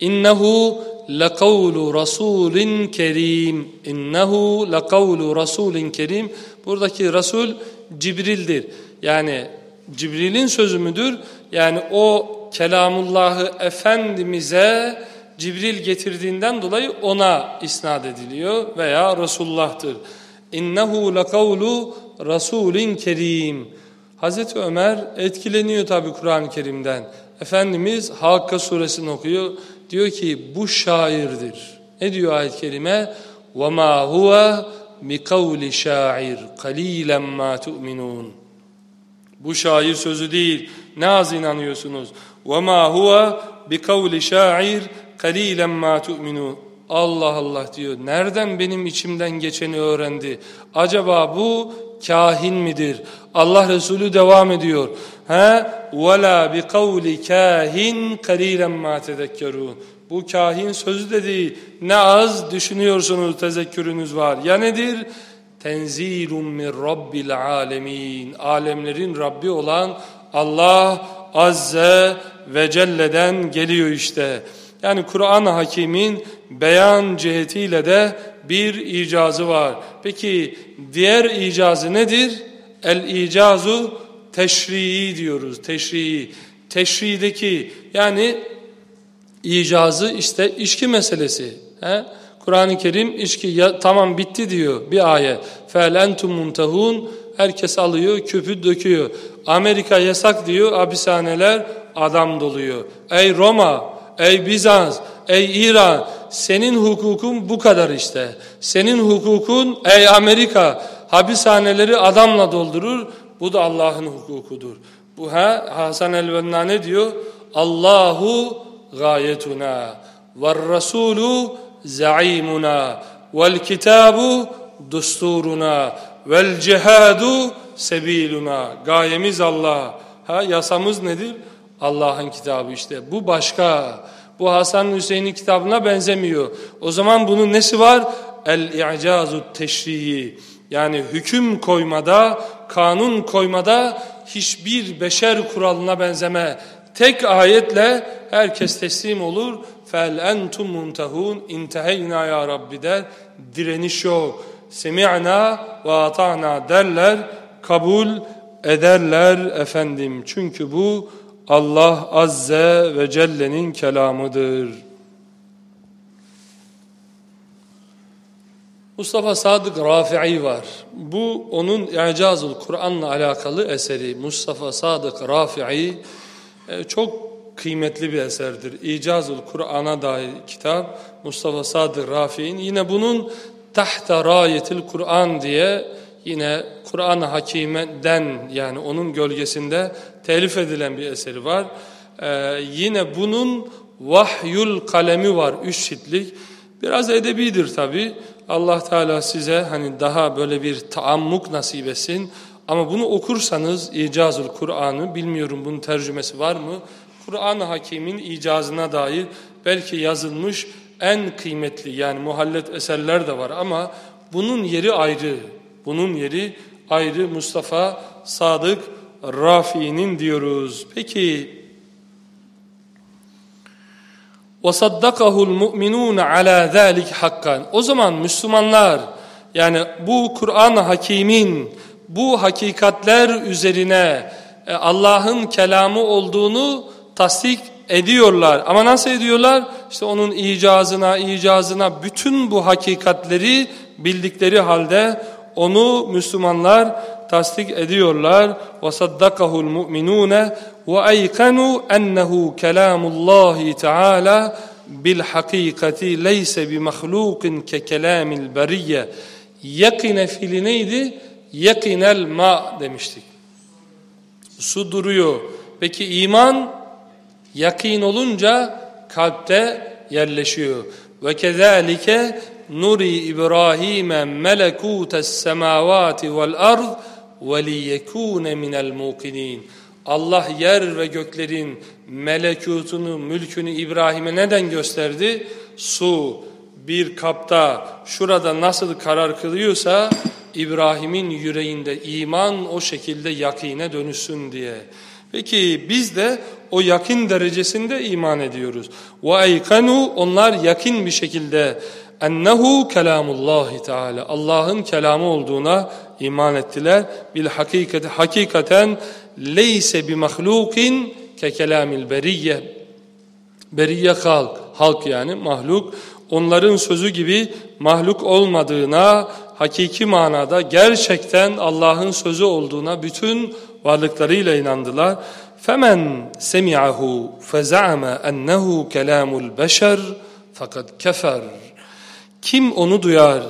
İnnehu lekavlu rasulin kerim. İnnehu lekavlu rasulin kerim. Buradaki Resul Cibril'dir. Yani Cibril'in sözü müdür? Yani o kelamullahı Efendimiz'e Cibril getirdiğinden dolayı ona isnat ediliyor veya Resulullah'tır. İnnehu lekavlu rasulin kerim. Hazreti Ömer etkileniyor tabi Kur'an-ı Kerim'den. Efendimiz Hakka suresini okuyor. Diyor ki bu şairdir. Ne diyor ayet-i kerime? وَمَا هُوَ بِقَوْلِ شَاعِرْ قَلِيلًا مَا تُؤْمِنُونَ Bu şair sözü değil. Ne az inanıyorsunuz? وَمَا هُوَ بِقَوْلِ شَاعِرْ قَلِيلًا مَا تُؤْمِنُونَ Allah Allah diyor. Nereden benim içimden geçeni öğrendi? Acaba bu kahin midir? Allah Resulü devam ediyor. Ha? وَلَا بِقَوْلِ كَاهِنْ قَلِيلًا مَا تَذَكَّرُونَ Bu kahin sözü de değil. Ne az düşünüyorsunuz, tezekkürünüz var. Ya nedir? Tenzilun min rabbil alemin. Alemlerin Rabbi olan Allah Azze ve Celle'den geliyor işte. Yani Kur'an-ı Hakim'in beyan cihetiyle de bir icazı var. Peki diğer icazı nedir? El icazu teşrii diyoruz. Teşrii. Teşrideki yani icazı işte içki meselesi. Kur'an-ı Kerim içki ya, tamam bitti diyor bir ayet. Felentum muntahun herkes alıyor küpü döküyor. Amerika yasak diyor hapishaneler adam doluyor. Ey Roma, ey Bizans, ey İran senin hukukun bu kadar işte. Senin hukukun ey Amerika hapishaneleri adamla doldurur. Bu da Allah'ın hukukudur. Bu ha Hasan el-Venna ne diyor? Allahu gayetuna ve Rasulu zaimuna vel kitabu dusturuna vel cihadu sebiluna. Gayemiz Allah. Ha yasamız nedir? Allah'ın kitabı işte. Bu başka. Bu Hasan Hüseyin'in kitabına benzemiyor. O zaman bunun nesi var? El-i'cazu teşrihi. Yani hüküm koymada, kanun koymada hiçbir beşer kuralına benzeme. Tek ayetle herkes teslim olur. Fel entum muntahun inteheyna ya Rabbi der. Direniş yok. Semi'na ve ata'na derler. Kabul ederler efendim. Çünkü bu Allah Azze ve Celle'nin kelamıdır. Mustafa Sadık Rafi'i var. Bu onun İcazul Kur'an'la alakalı eseri. Mustafa Sadık Rafi'i e, çok kıymetli bir eserdir. İcazul Kur'an'a dair kitap Mustafa Sadık Rafi'in. Yine bunun Tahta Rayetil Kur'an diye yine Kur'an-ı Hakime'den yani onun gölgesinde telif edilen bir eseri var. Ee, yine bunun Vahyul Kalemi var üç ciltlik. Biraz edebidir tabi. Allah Teala size hani daha böyle bir taammuk nasip etsin. Ama bunu okursanız İcazul Kur'an'ı bilmiyorum bunun tercümesi var mı? Kur'an-ı Hakim'in icazına dair belki yazılmış en kıymetli yani muhallet eserler de var ama bunun yeri ayrı. Bunun yeri ayrı Mustafa Sadık Rafi'nin diyoruz. Peki وَصَدَّقَهُ الْمُؤْمِنُونَ عَلَى ذَٰلِكِ حَقًّا O zaman Müslümanlar yani bu Kur'an-ı Hakim'in bu hakikatler üzerine e, Allah'ın kelamı olduğunu tasdik ediyorlar. Ama nasıl ediyorlar? İşte onun icazına, icazına bütün bu hakikatleri bildikleri halde onu Müslümanlar tasdik ediyorlar. وَصَدَّقَهُ الْمُؤْمِنُونَ وَاَيْقَنُوا اَنَّهُ كَلَامُ اللّٰهِ تَعَالَى بِالْحَقِيقَةِ لَيْسَ بِمَخْلُوقٍ كَكَلَامِ الْبَرِيَّةِ Yakine fili neydi? Yakinel ma demiştik. Su duruyor. Peki iman yakin olunca kalpte yerleşiyor. Ve kezalike nuri İbrahim'e melekutes semavati vel ard ve liyekune minel mukinin. Allah yer ve göklerin melekutunu, mülkünü İbrahim'e neden gösterdi? Su bir kapta şurada nasıl karar kılıyorsa İbrahim'in yüreğinde iman o şekilde yakine dönüşsün diye. Peki biz de o yakın derecesinde iman ediyoruz. Eykanu onlar yakın bir şekilde ennehu kelamullahi teala Allah'ın kelamı olduğuna iman ettiler. Bil hakikati hakikaten leyse bi mahlukin ke kelamil beriyye. Beriyye halk, halk yani mahluk onların sözü gibi mahluk olmadığına, hakiki manada gerçekten Allah'ın sözü olduğuna bütün varlıklarıyla inandılar. Femen semi'ahu feza'ama ennehu kelamul beşer fakat kefer. Kim onu duyar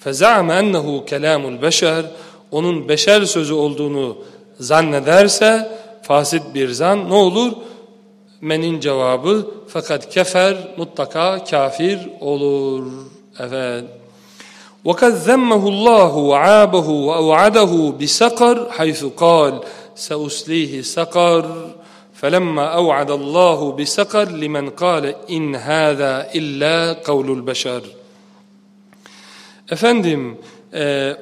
feza'ama ennehu kelamul beşer onun beşer sözü olduğunu zannederse fasit bir zan ne olur? Menin cevabı fakat kefer mutlaka kafir olur. Evet. وَقَدْ ذَمَّهُ اللّٰهُ وَعَابَهُ وَاَوْعَدَهُ بِسَقَرْ حَيْثُ قَالْ سَأُسْلِيهِ سَقَرْ فَلَمَّا أَوْعَدَ اللّٰهُ بِسَقَرْ لِمَنْ قَالَ اِنْ هَذَا اِلَّا قَوْلُ الْبَشَرِ Efendim,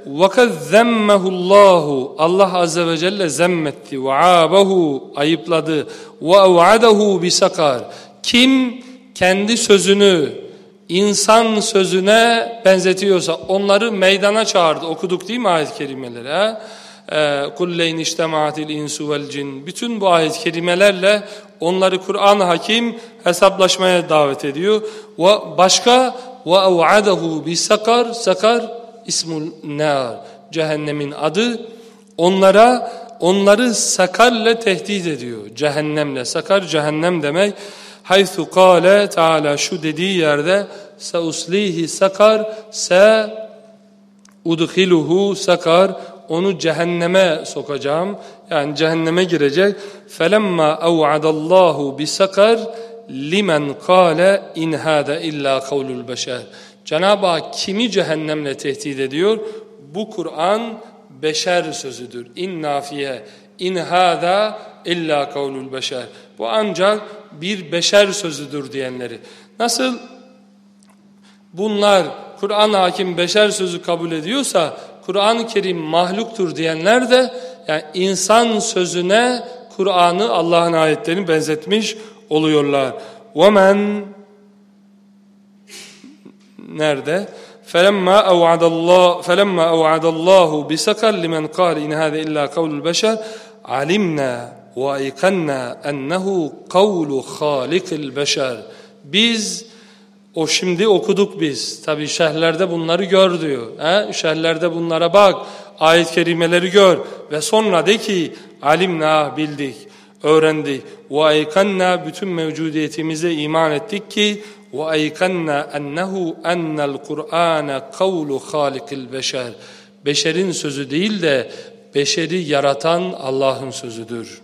وَقَدْ ذَمَّهُ اللّٰهُ Allah Azze ve Celle zemmetti, وَعَابَهُ ayıpladı, وَاَوْعَدَهُ بِسَقَرْ Kim kendi sözünü insan sözüne benzetiyorsa onları meydana çağırdı. Okuduk değil mi ayet-i kerimeleri? Kulleyn iştemaatil insu vel cin. Bütün bu ayet-i kerimelerle onları Kur'an-ı Hakim hesaplaşmaya davet ediyor. Ve başka ve ev'adahu bi sakar sakar ismul nar. Cehennemin adı onlara onları sakarla tehdit ediyor. Cehennemle. Sakar cehennem demek. Haythu kâle Teala şu dediği yerde se uslihi sakar se udhiluhu sakar onu cehenneme sokacağım. Yani cehenneme girecek. Felemma ev'adallahu bi sakar limen kâle in hâde illa kavlul beşer. Cenab-ı Hak kimi cehennemle tehdit ediyor? Bu Kur'an beşer sözüdür. İn nafiye in hâda illa kavlul beşer. Bu ancak bir beşer sözüdür diyenleri. Nasıl bunlar Kur'an hakim beşer sözü kabul ediyorsa Kur'an-ı Kerim mahluktur diyenler de yani insan sözüne Kur'an'ı Allah'ın ayetlerini benzetmiş oluyorlar. وَمَنْ Nerede? فَلَمَّا أَوْعَدَ اللّٰهُ فَلَمَّا أَوْعَدَ اللّٰهُ بِسَكَرْ لِمَنْ قَالِ اِنْ هَذَا إِلَّا قَوْلُ الْبَشَرِ عَلِمْنَا وَاِيقَنَّا اَنَّهُ قَوْلُ خَالِقِ الْبَشَرِ Biz o şimdi okuduk biz. Tabi şerhlerde bunları gör diyor. He? Şerhlerde bunlara bak. Ayet-i kerimeleri gör. Ve sonra de ki alimna bildik, öğrendik. Ve aykanna bütün mevcudiyetimize iman ettik ki ve aykanna ennehu ennel Kur'ane kavlu halikil beşer. Beşerin sözü değil de beşeri yaratan Allah'ın sözüdür.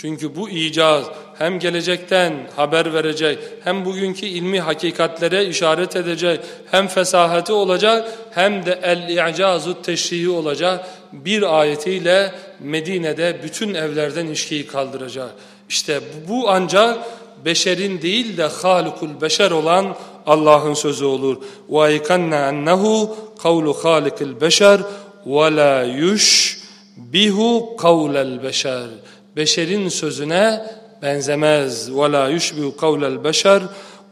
Çünkü bu icaz hem gelecekten haber verecek, hem bugünkü ilmi hakikatlere işaret edecek, hem fesahati olacak, hem de el-i'cazu teşrihi olacak. Bir ayetiyle Medine'de bütün evlerden işkiyi kaldıracak. İşte bu ancak beşerin değil de halikul beşer olan Allah'ın sözü olur. وَاِكَنَّ اَنَّهُ قَوْلُ خَالِقِ الْبَشَرِ وَلَا يُشْبِهُ قَوْلَ الْبَشَرِ Beşerin sözüne benzemez. وَلَا يُشْبِهُ قَوْلَ الْبَشَرِ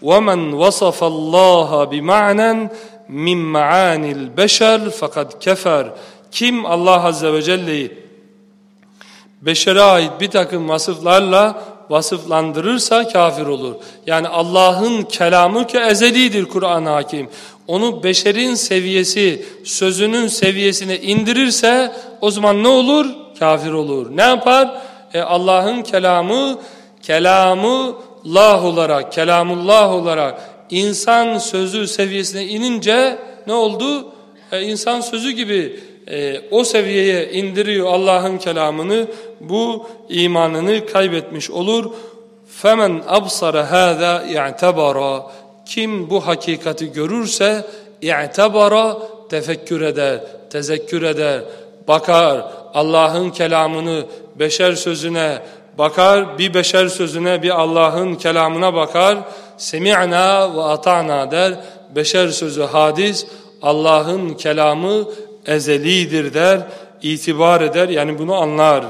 وَمَنْ وَصَفَ اللّٰهَ بِمَعْنًا min ma'anil beşer fakat kefer. Kim Allah Azze ve Celle'yi beşere ait bir takım vasıflarla vasıflandırırsa kafir olur. Yani Allah'ın kelamı ki ezelidir Kur'an hakim. Onu beşerin seviyesi, sözünün seviyesine indirirse o zaman ne olur? Kafir olur. Ne yapar? E, Allah'ın kelamı, kelamı Allah olarak, kelamullah olarak insan sözü seviyesine inince ne oldu? E, insan sözü gibi e, o seviyeye indiriyor Allah'ın kelamını. Bu imanını kaybetmiş olur. Femen absara hâzâ i'tebara. Kim bu hakikati görürse i'tebara tefekkür eder, tezekkür eder, bakar, Allah'ın kelamını beşer sözüne bakar, bir beşer sözüne bir Allah'ın kelamına bakar. Semi'na ve ata'na der. Beşer sözü hadis, Allah'ın kelamı ezelidir der, itibar eder yani bunu anlar.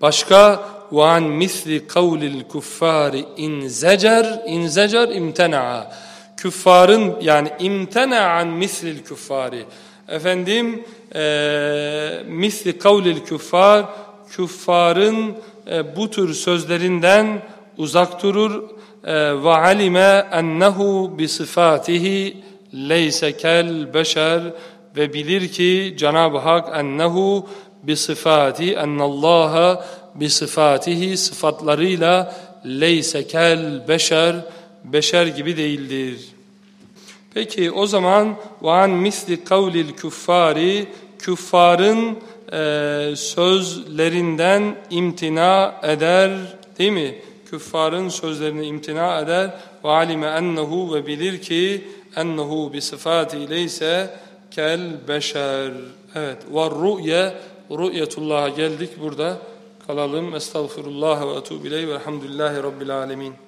Başka ve an misli kavlil kuffari in zecer in zecer imtenaa. Küffarın yani imtenaan mislil küffari. Efendim e, misli kavlil küffar küffarın e, bu tür sözlerinden uzak durur e, ve alime ennehu bi sıfatihi leyse kel beşer ve bilir ki Cenab-ı Hak ennehu bi sıfati ennallaha bi sıfatihi sıfatlarıyla leyse kel beşer beşer gibi değildir. Peki o zaman van misli kavlil küffari küffarın e, sözlerinden imtina eder değil mi? Küffarın sözlerini imtina eder ve alime ennehu ve bilir ki ennehu bi sıfatı leyse kel beşer. Evet. Ve ru'ye ru'yetullah'a geldik burada. Kalalım. Estağfurullah ve etubu ileyh ve elhamdülillahi rabbil alemin.